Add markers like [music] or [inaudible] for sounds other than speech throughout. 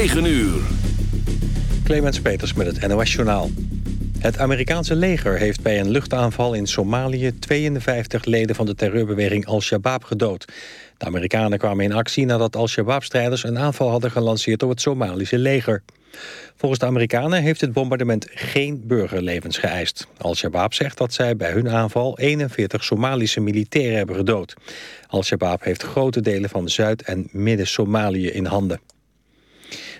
9 uur. Clemens Peters met het NOS Journaal. Het Amerikaanse leger heeft bij een luchtaanval in Somalië... 52 leden van de terreurbeweging Al-Shabaab gedood. De Amerikanen kwamen in actie nadat Al-Shabaab-strijders... een aanval hadden gelanceerd op het Somalische leger. Volgens de Amerikanen heeft het bombardement geen burgerlevens geëist. Al-Shabaab zegt dat zij bij hun aanval 41 Somalische militairen hebben gedood. Al-Shabaab heeft grote delen van Zuid- en Midden-Somalië in handen.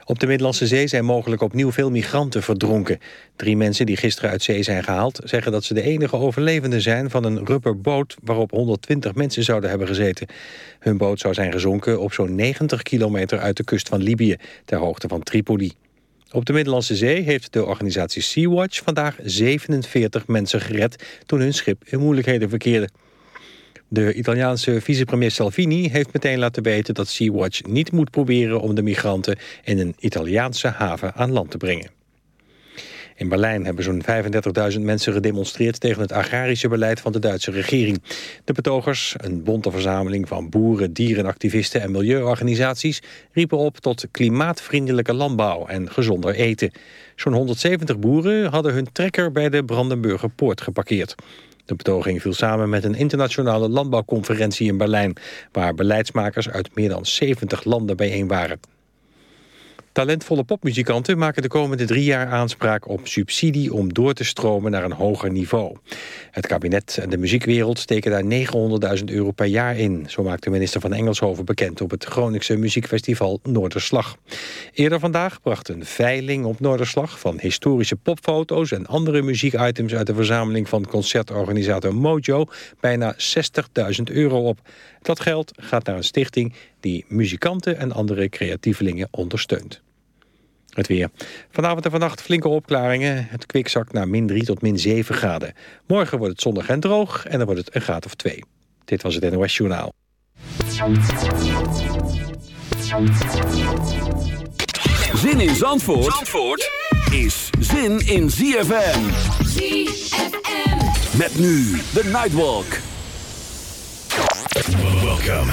Op de Middellandse Zee zijn mogelijk opnieuw veel migranten verdronken. Drie mensen die gisteren uit zee zijn gehaald... zeggen dat ze de enige overlevenden zijn van een rubberboot... waarop 120 mensen zouden hebben gezeten. Hun boot zou zijn gezonken op zo'n 90 kilometer uit de kust van Libië... ter hoogte van Tripoli. Op de Middellandse Zee heeft de organisatie Sea-Watch vandaag 47 mensen gered... toen hun schip in moeilijkheden verkeerde. De Italiaanse vicepremier Salvini heeft meteen laten weten dat Sea-Watch niet moet proberen om de migranten in een Italiaanse haven aan land te brengen. In Berlijn hebben zo'n 35.000 mensen gedemonstreerd tegen het agrarische beleid van de Duitse regering. De betogers, een bonte verzameling van boeren, dierenactivisten en milieuorganisaties, riepen op tot klimaatvriendelijke landbouw en gezonder eten. Zo'n 170 boeren hadden hun trekker bij de Brandenburger Poort geparkeerd. De betoging viel samen met een internationale landbouwconferentie in Berlijn... waar beleidsmakers uit meer dan 70 landen bijeen waren. Talentvolle popmuzikanten maken de komende drie jaar aanspraak op subsidie om door te stromen naar een hoger niveau. Het kabinet en de muziekwereld steken daar 900.000 euro per jaar in. Zo maakt de minister van Engelshoven bekend op het Groningse muziekfestival Noorderslag. Eerder vandaag bracht een veiling op Noorderslag van historische popfoto's en andere muziekitems uit de verzameling van concertorganisator Mojo bijna 60.000 euro op. Dat geld gaat naar een stichting die muzikanten en andere creatievelingen ondersteunt. Het weer. Vanavond en vannacht flinke opklaringen. Het kwik zakt naar min 3 tot min 7 graden. Morgen wordt het zonnig en droog en dan wordt het een graad of 2. Dit was het NOS Journaal. Zin in Zandvoort, Zandvoort is zin in ZFM. ZFM. Met nu de Nightwalk. Welcome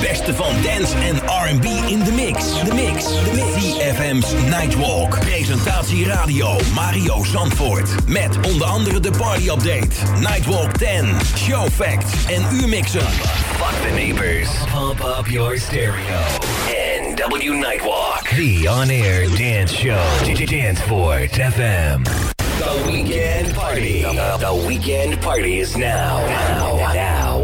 beste van dance en R&B in de mix. De mix. De mix. CFM's Nightwalk. Presentatie radio Mario Zandvoort. Met onder andere de party update. Nightwalk 10. Show facts en uurmixen. Fuck the neighbors. Pump up your stereo. NW Nightwalk. The on-air dance show. Danceport FM. The weekend party. The, the weekend party is now. Now. Now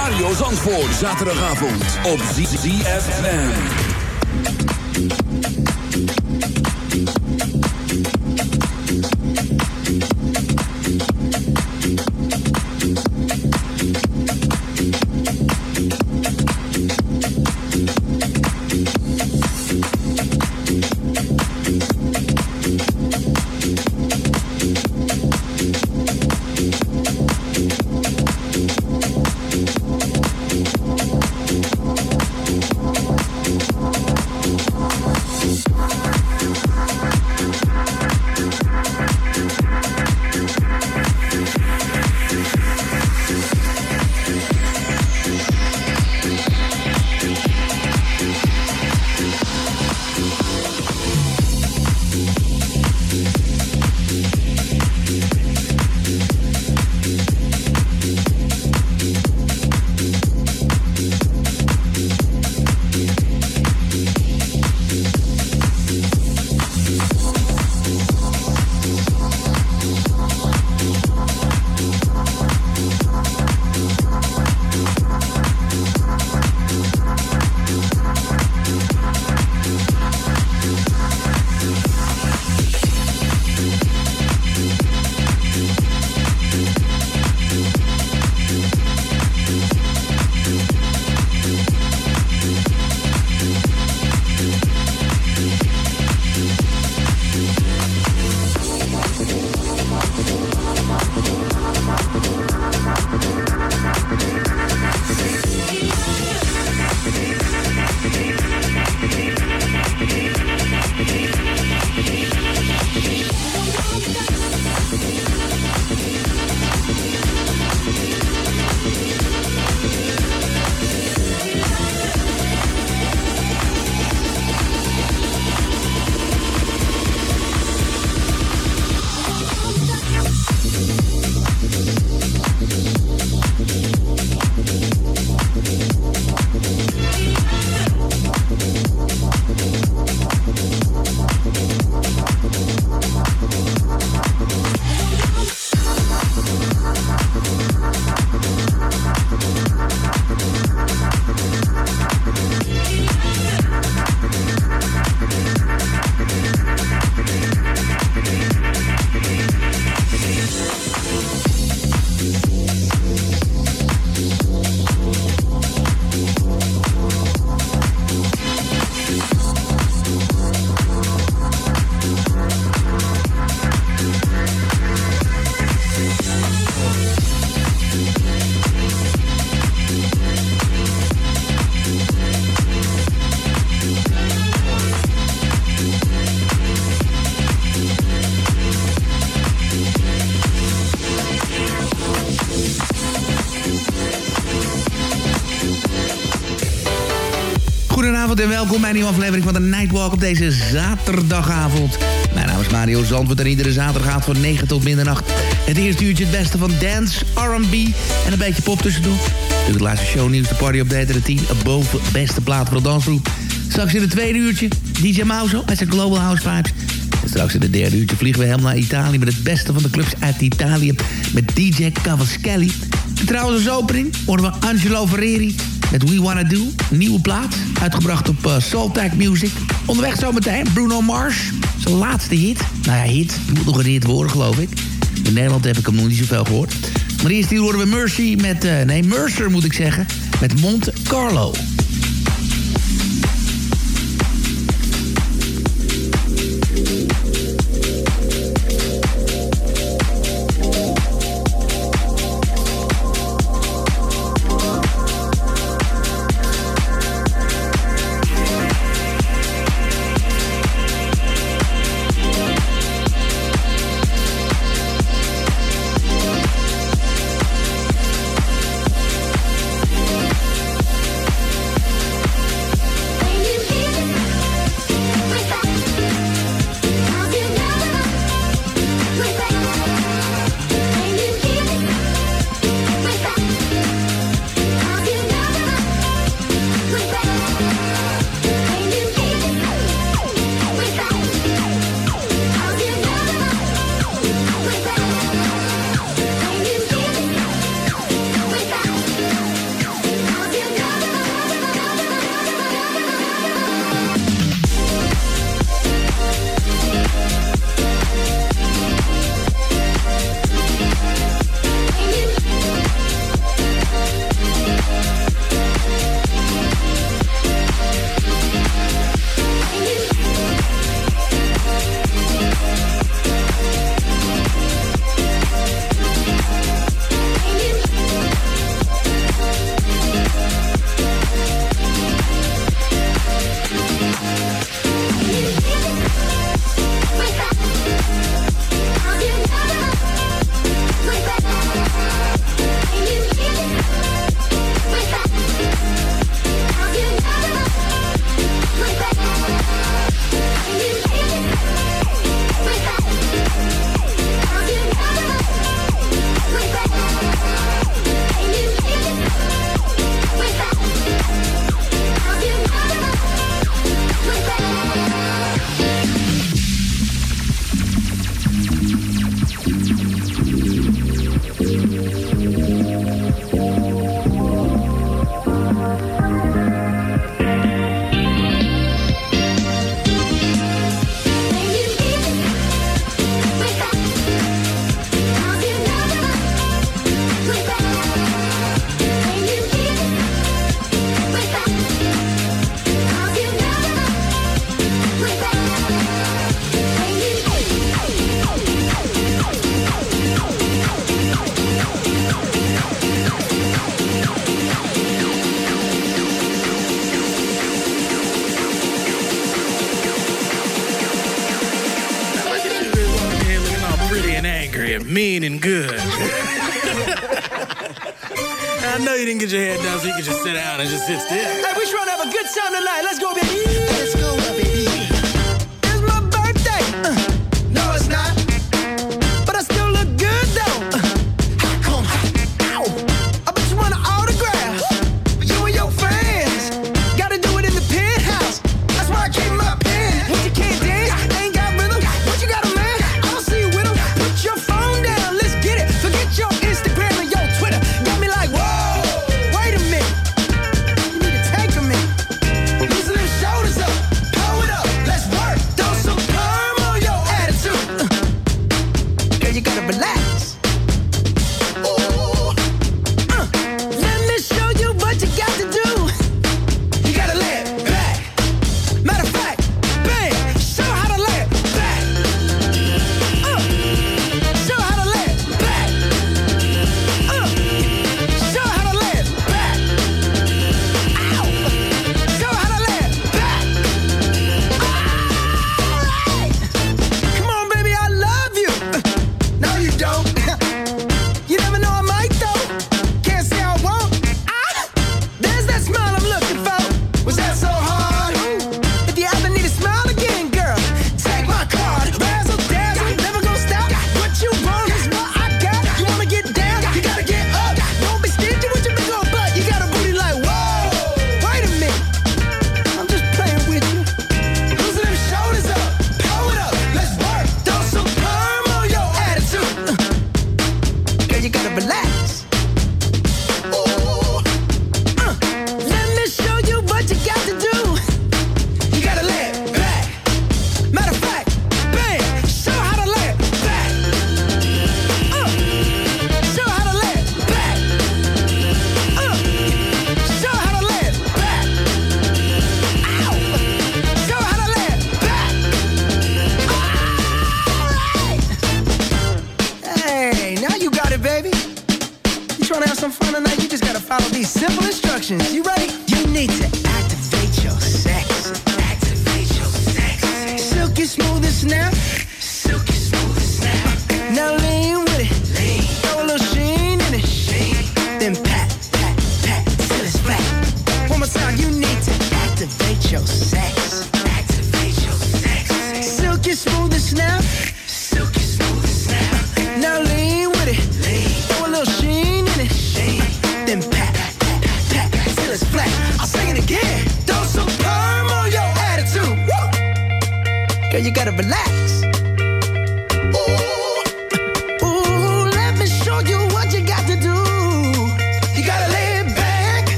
Mario Zandvoort. Zaterdagavond op ZFM. En welkom bij een nieuwe aflevering van de Nightwalk op deze zaterdagavond. Mijn naam is Mario Zandvoort en iedere zaterdag van 9 tot middernacht. Het eerste uurtje het beste van dance, R&B en een beetje pop tussendoor. Natuurlijk het laatste shownieuws, de party update de 10 boven beste plaat voor de dansgroep. Straks in het tweede uurtje DJ Mauzo met zijn Global House Vibes. En straks in het derde uurtje vliegen we helemaal naar Italië... met het beste van de clubs uit Italië met DJ Cavaschelli. En trouwens als opening horen we Angelo Ferreri met We Wanna Do. Nieuwe plaat, uitgebracht op uh, Music. Onderweg zometeen Bruno Mars, zijn laatste hit. Nou ja, hit, moet nog een hit worden geloof ik. In Nederland heb ik hem nog niet zoveel gehoord. Maar eerst hier horen we Mercy met, uh, nee Mercer moet ik zeggen, met Monte Carlo.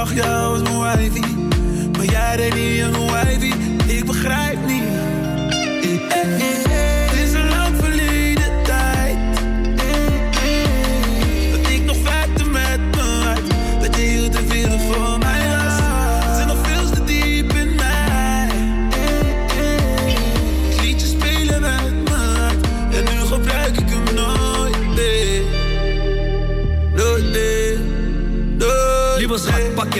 Dacht jou als mijn wifey, maar jij deed niet als mijn wifey. Ik begrijp niet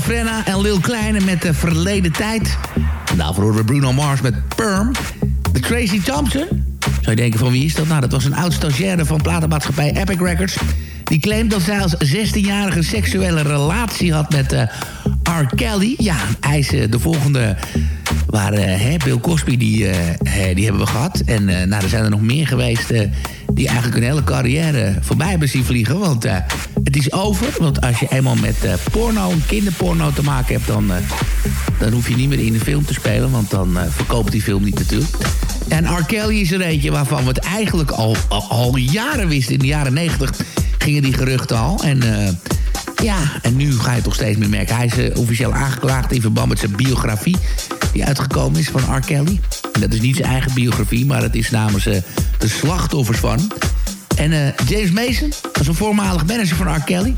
van Frenna en Lil Kleine met de verleden tijd. En daarvoor horen we Bruno Mars met Perm. De Crazy Thompson. Zou je denken van wie is dat? Nou, dat was een oud stagiaire van platenmaatschappij Epic Records. Die claimt dat zij als 16-jarige seksuele relatie had met uh, R. Kelly. Ja, eisen eh, de volgende waren eh, hè, Bill Cosby, die, die hebben we gehad. En nou, er zijn er nog meer geweest die eigenlijk hun hele carrière voorbij hebben zien vliegen. Want het is over. Want als je eenmaal met uh, porno, kinderporno te maken hebt... Dan, eh, dan hoef je niet meer in de film te spelen. Want dan eh, verkoopt die film niet natuurlijk. En R. Kelly is er eentje waarvan we het eigenlijk al, al, jaren wisten. In de jaren negentig gingen die geruchten al. En... Ja, en nu ga je het toch steeds meer merken. Hij is officieel aangeklaagd in verband met zijn biografie... die uitgekomen is van R. Kelly. En dat is niet zijn eigen biografie, maar het is namens de slachtoffers van. En James Mason, dat is een voormalig manager van R. Kelly...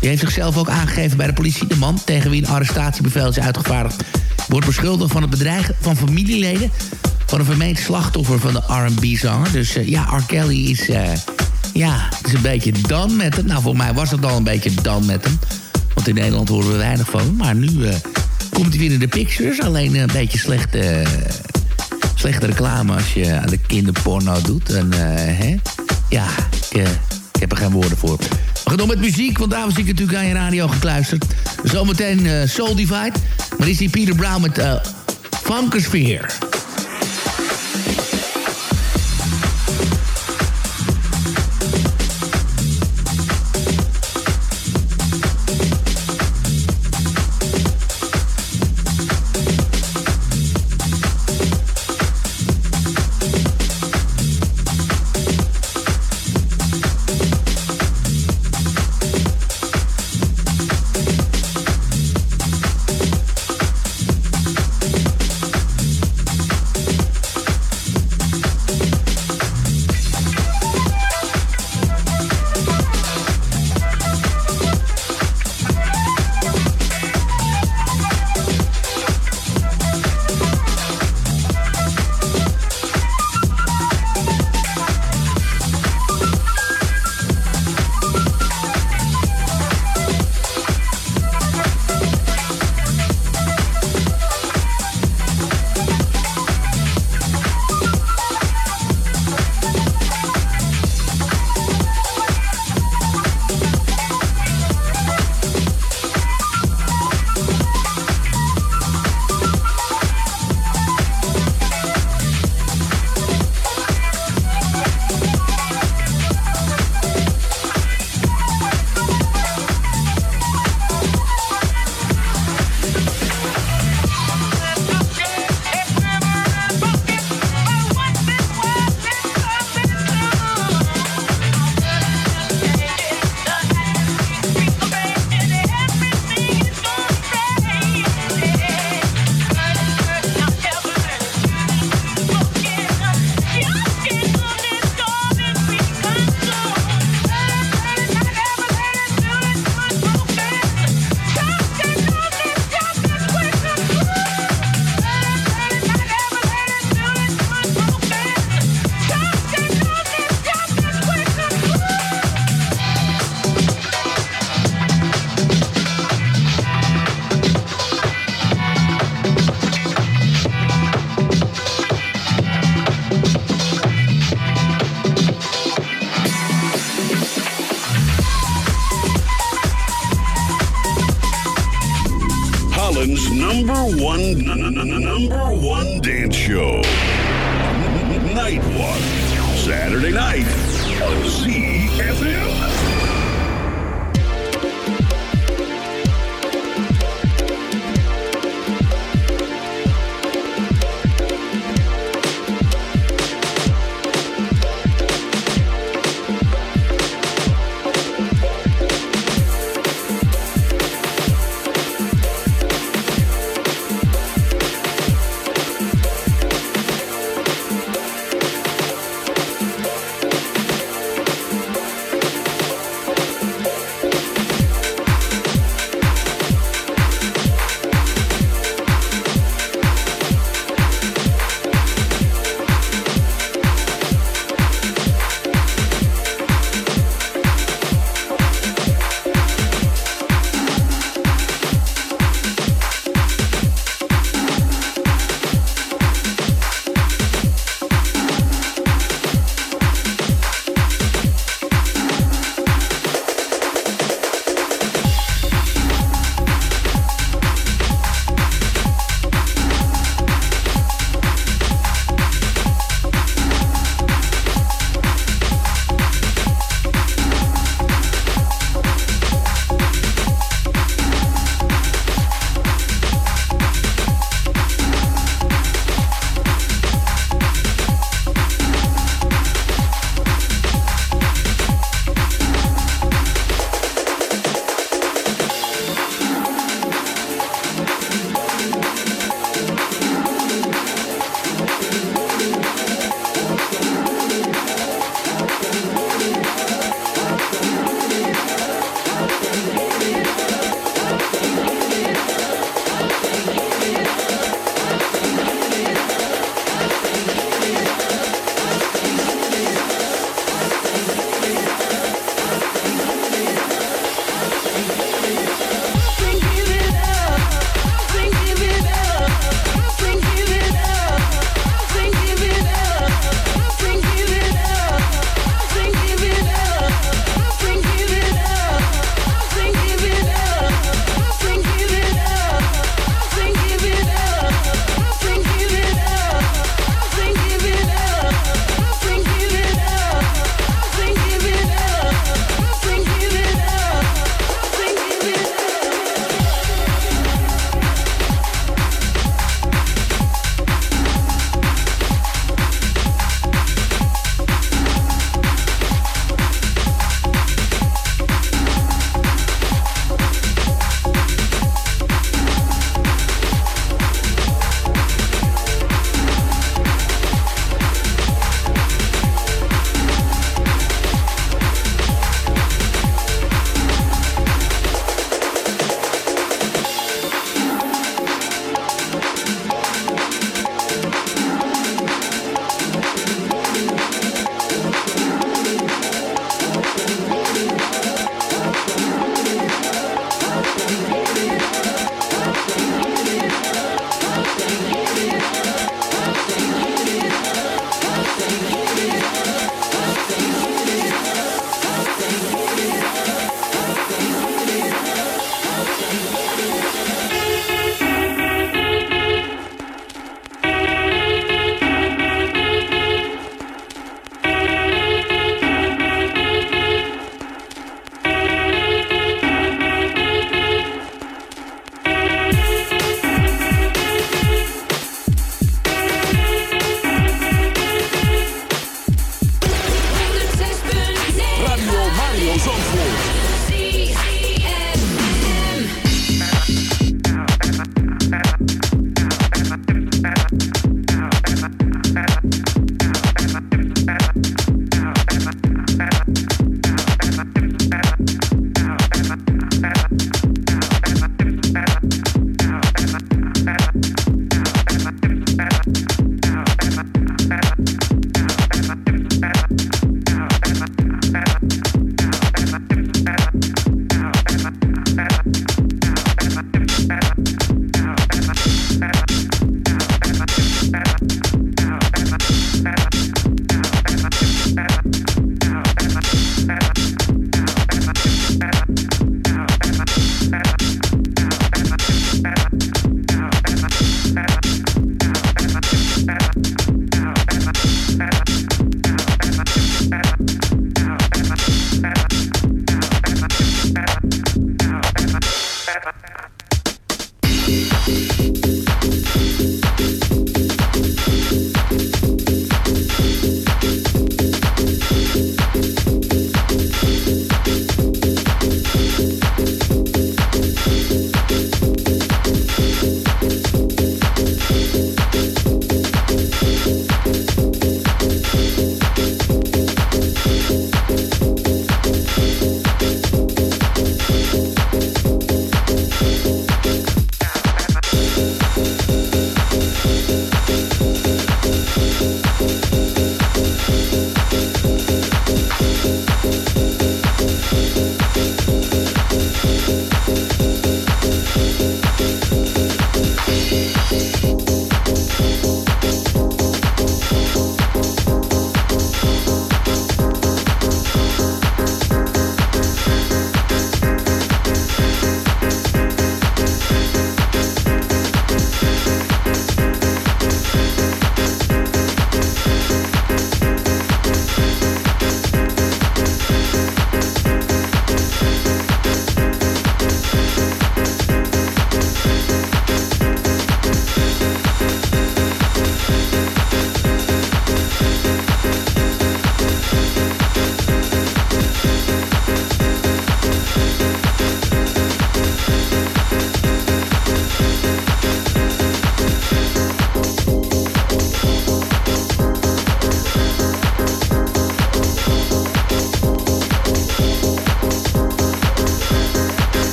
die heeft zichzelf ook aangegeven bij de politie. De man tegen wie een arrestatiebevel is uitgevaardigd... wordt beschuldigd van het bedreigen van familieleden van een vermeend slachtoffer van de R&B-zanger. Dus uh, ja, R. Kelly is, uh, ja, is een beetje dan met hem. Nou, voor mij was het al een beetje dan met hem. Want in Nederland horen we weinig van hem. Maar nu komt hij weer in de pictures. Alleen een beetje slechte, slechte reclame als je aan de kinderporno doet. En, hè? Ja, ik, ik, heb er geen woorden voor. We gaan met muziek, want daar was ik natuurlijk aan je radio gekluisterd. Zometeen Soul Divide. Maar is die Peter Brown met uh, Funkersphere.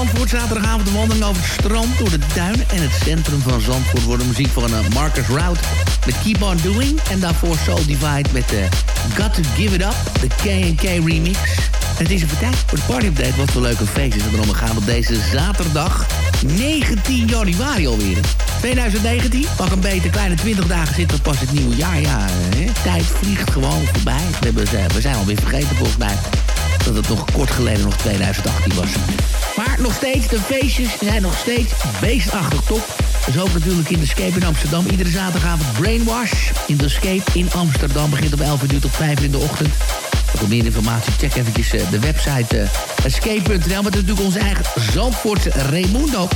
Zandvoort, zaterdagavond de wandeling over het strand... door de duinen en het centrum van Zandvoort... wordt de muziek van uh, Marcus Rout met Keep On Doing. En daarvoor Soul Divide met uh, Got To Give It Up, de K&K remix. Het is een partij voor de party update. Wat voor leuke feestjes er allemaal gaan op deze zaterdag 19 januari alweer. 2019, pak een beter, kleine 20 dagen zitten pas het nieuwe jaar. Ja, hè? tijd vliegt gewoon voorbij. We, hebben, we zijn alweer vergeten volgens mij dat het nog kort geleden nog 2018 was. Maar nog steeds, de feestjes zijn nog steeds beestachtig top. Dus ook natuurlijk in de Escape in Amsterdam. Iedere zaterdagavond Brainwash in de Escape in Amsterdam. Begint om 11 uur tot 5 uur in de ochtend. Voor meer informatie check eventjes de website escape.nl. Met natuurlijk onze eigen Zandvoortse Raimundo.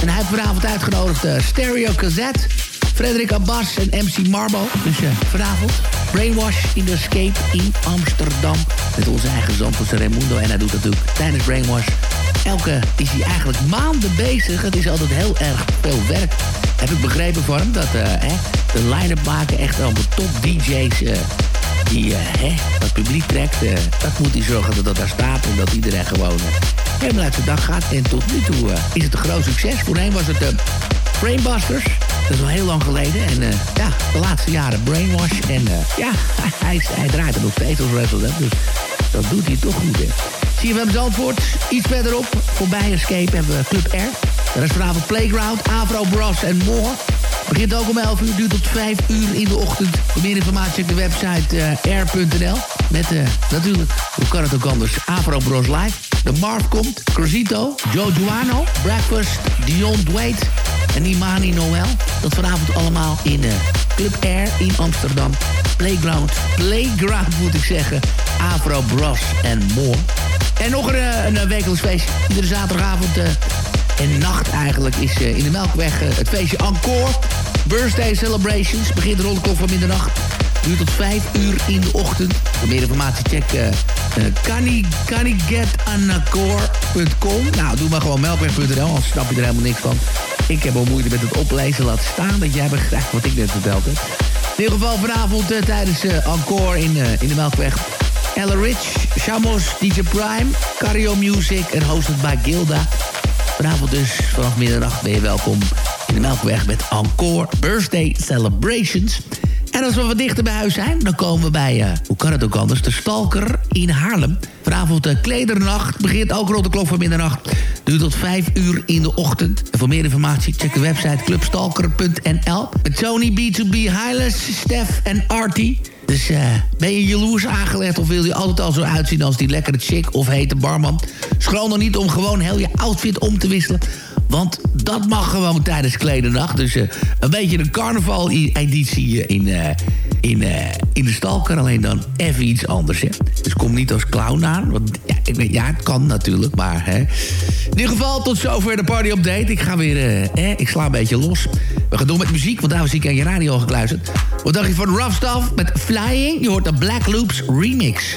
En hij heeft vanavond uitgenodigd uh, Stereo Cassette... Frederik Abbas en MC Marbo. Dus vanavond Brainwash in de Escape in Amsterdam. Met onze eigen Zandvoortse Raimundo. En hij doet natuurlijk tijdens Brainwash... Elke is hij eigenlijk maanden bezig. Het is altijd heel erg veel werk. Heb ik begrepen van hem dat uh, hè, de line-up maken echt allemaal top DJ's... Uh, die uh, hè, het publiek trekt, dat moet hij zorgen dat dat daar staat... en dat iedereen gewoon helemaal uit zijn dag gaat. En tot nu toe is het een groot succes. Voorheen was het Brainbusters. Dat is al heel lang geleden. En ja, de laatste jaren Brainwash. En ja, [laughs] hij, hij, draait er nog steeds als. Dus dat doet hij toch goed, hè. CFM Zandvoort, iets verderop, voorbij Escape, hebben we Club R. Dat is vanavond Playground, Avro Bros en more. Begint ook om 11 uur, duurt tot 5 uur in de ochtend. Voor meer informatie check de website uh, r.nl. Met uh, natuurlijk, hoe kan het ook anders, Avro Bros Live. De Marv komt, Crosito, Joe Duano, Breakfast, Dion Dwight en Imani Noel. Dat vanavond allemaal in uh, Club Air in Amsterdam. Playground, Playground moet ik zeggen. Avro Bros en more. En nog een, een wekelijks feest. Iedere zaterdagavond uh, en nacht eigenlijk is uh, in de Melkweg uh, het feestje Encore. Birthday Celebrations. Begint rond de klok van middernacht. Duurt tot 5 uur in de ochtend. Voor meer informatie check canigetanacor.com. Nou, doe maar gewoon melkweg.nl, anders snap je er helemaal niks van. Ik heb al moeite met het oplezen. Laat staan dat jij begrijpt wat ik net verteld heb. In ieder geval vanavond uh, tijdens uh, Encore in, uh, in de Melkweg. Ella Rich, Shamos, DJ Prime, Cario Music en hosted bij Gilda. Vanavond dus vanaf middernacht ben je welkom in de Melkweg met Encore Birthday Celebrations. En als we wat dichter bij huis zijn, dan komen we bij, uh, hoe kan het ook anders, de Stalker in Haarlem. Vanavond de kledernacht begint ook rond de klok van middernacht. Duurt tot 5 uur in de ochtend. En voor meer informatie check de website clubstalker.nl. Met Tony B2B, Hylas, Stef en Artie. Dus uh, ben je jaloers aangelegd of wil je altijd al zo uitzien als die lekkere chick of hete barman? Schroom dan niet om gewoon heel je outfit om te wisselen. Want dat mag gewoon tijdens Kledenacht. Dus uh, een beetje een carnaval-editie in, uh, in, uh, in de stalker. Alleen dan even iets anders. Hè. Dus kom niet als clown aan. Want ja, ik weet, ja het kan natuurlijk. Maar hè. in ieder geval tot zover de party update. Ik ga weer, eh, ik sla een beetje los. We gaan door met muziek, want daar was ik aan je radio gekluisterd. Wat dacht je van Rough Stuff met Flying? Je hoort de Black Loops remix.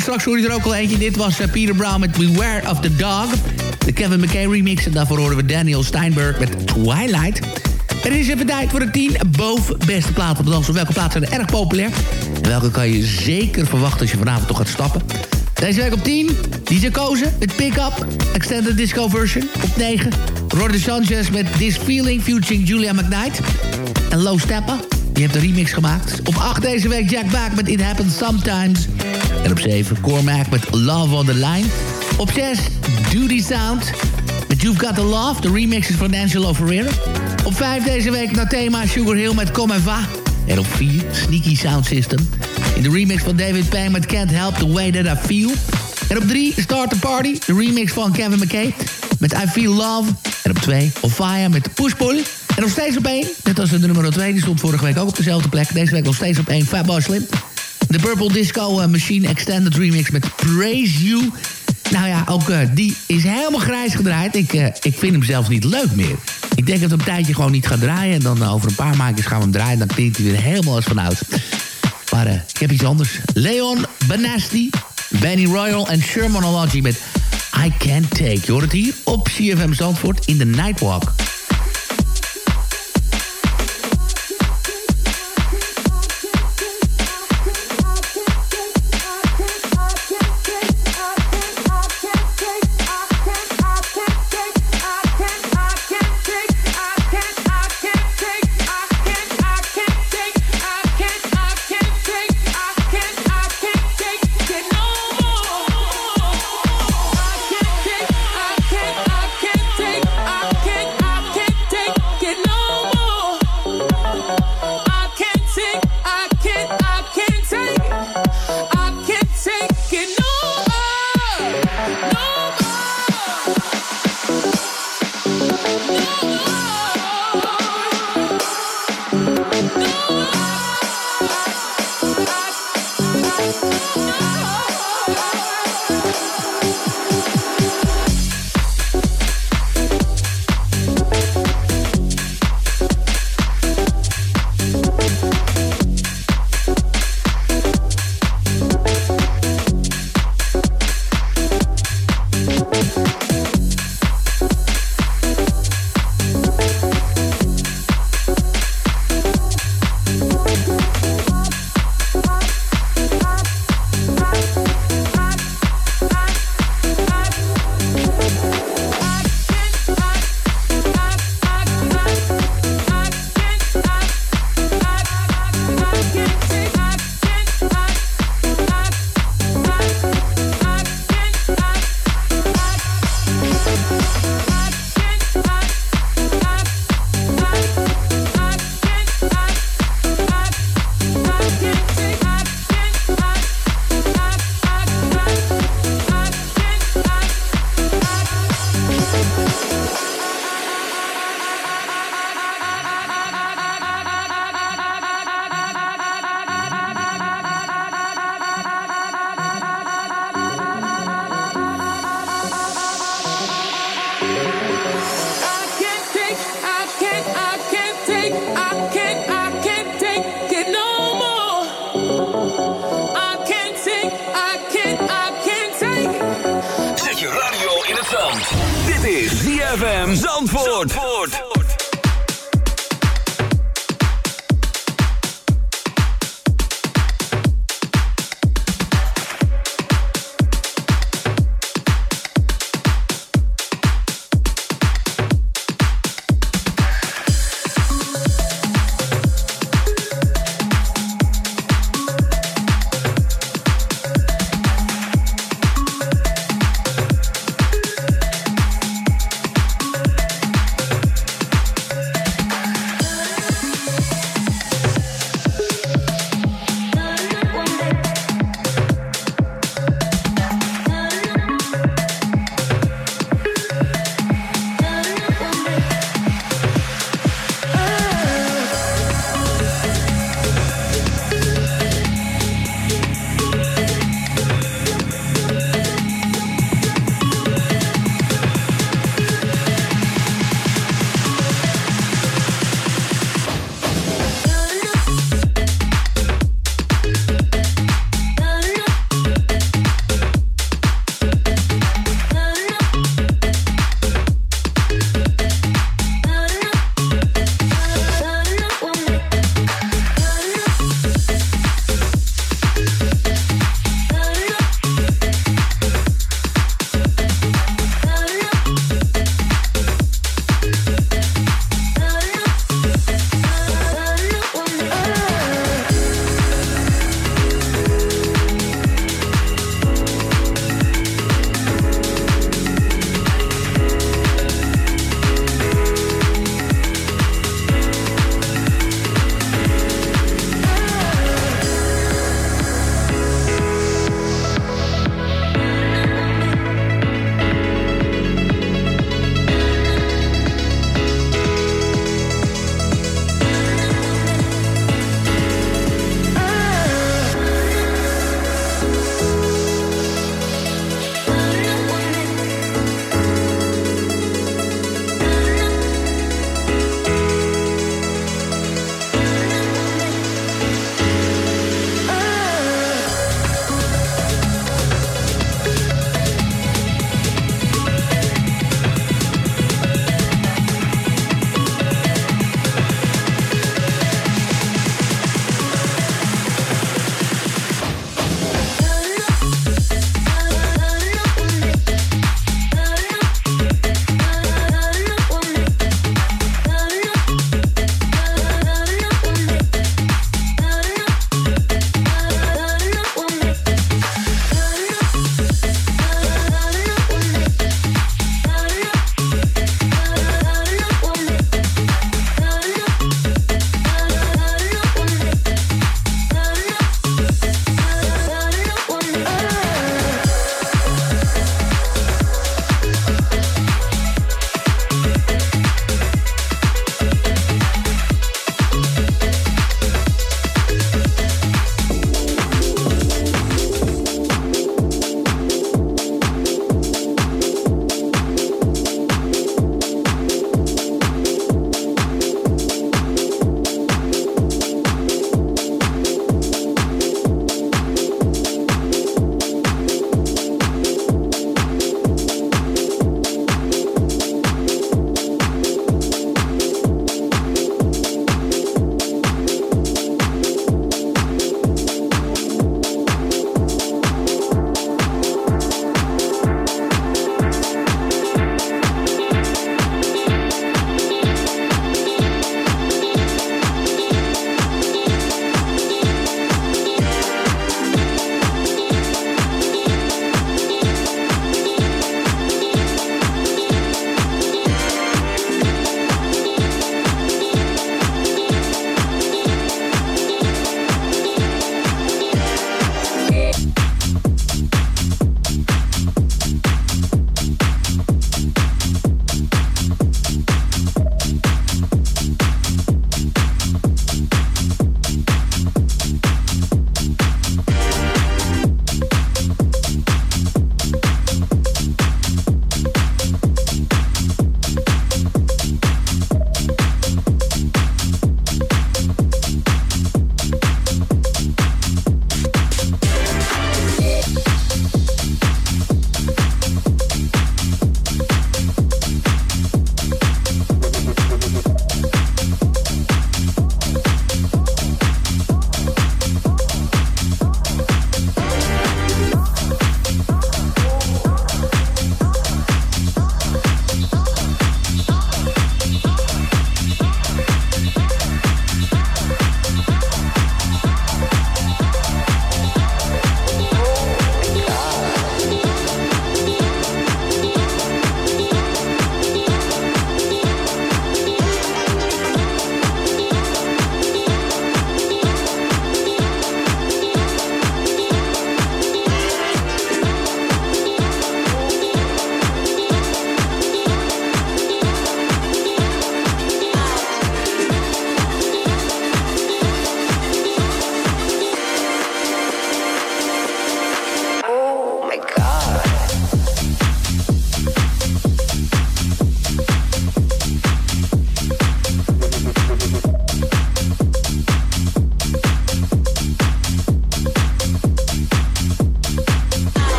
Straks hoor je er ook al eentje. Dit was uh, Peter Brown met Beware of the Dog. De Kevin McKay remix. En daarvoor horen we Daniel Steinberg met Twilight. Er is even tijd voor de 10 boven beste platen op de. Welke plaatsen zijn er erg populair? En welke kan je zeker verwachten als je vanavond toch gaat stappen? Deze week op 10, DJ Kozen met Pick Up, Extended Disco Version. Op 9, Roddy Sanchez met This Feeling, featuring Julia McKnight. En Low Steppa, die heeft een remix gemaakt. Op 8 deze week Jack Back met It Happens Sometimes. En op 7, Cormac met Love on the Line. Op 6, Duty Sound met You've Got the Love. De remix is van Angelo Ferreira. Op 5 deze week naar thema Sugar Hill met Come and Va. En op 4, Sneaky Sound System. In de remix van David Pang met Can't Help The Way That I Feel. En op 3, Start The Party. De remix van Kevin McKay met I Feel Love. En op 2, Fire met Push Pull. En nog steeds op 1, net als de nummer 2, die stond vorige week ook op dezelfde plek. Deze week nog steeds op 1, Fatboy Slim. De Purple Disco uh, Machine Extended Remix met Praise You. Nou ja, ook uh, die is helemaal grijs gedraaid. Ik, uh, ik vind hem zelfs niet leuk meer. Ik denk dat het een tijdje gewoon niet gaat draaien. En dan over een paar maandjes gaan we hem draaien. Dan klinkt hij weer helemaal als vanuit. Maar ik heb iets anders. Leon Benasti, Benny Royal en Shermanology met I Can't Take. Je hoort het hier op CFM Zandvoort in de Nightwalk.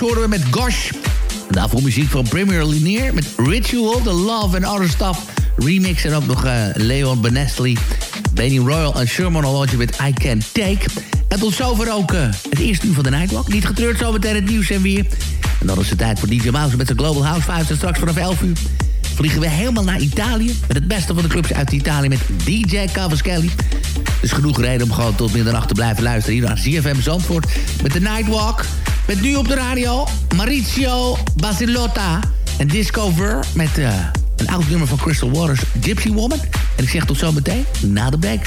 Horen we met Gosh. En daarvoor muziek van Premier Linear met Ritual, The Love and Other Stuff remix. En ook nog uh, Leon Benestli, Benny Royal en Sherman Alonso met I Can Take. En tot zover ook uh, het eerste uur van de Nightwalk. Niet getreurd zometeen het nieuws en weer. En dan is het tijd voor DJ Mouse met de Global House 5. En straks vanaf 11 uur vliegen we helemaal naar Italië. Met het beste van de clubs uit Italië met DJ Cavaschelli. Dus genoeg reden om gewoon tot middernacht te blijven luisteren. Hier naar ZFM Zandvoort met de Nightwalk. Met nu op de radio Maurizio Basilotta. En Discover met uh, een oud nummer van Crystal Waters, Gypsy Woman. En ik zeg tot zometeen na de break.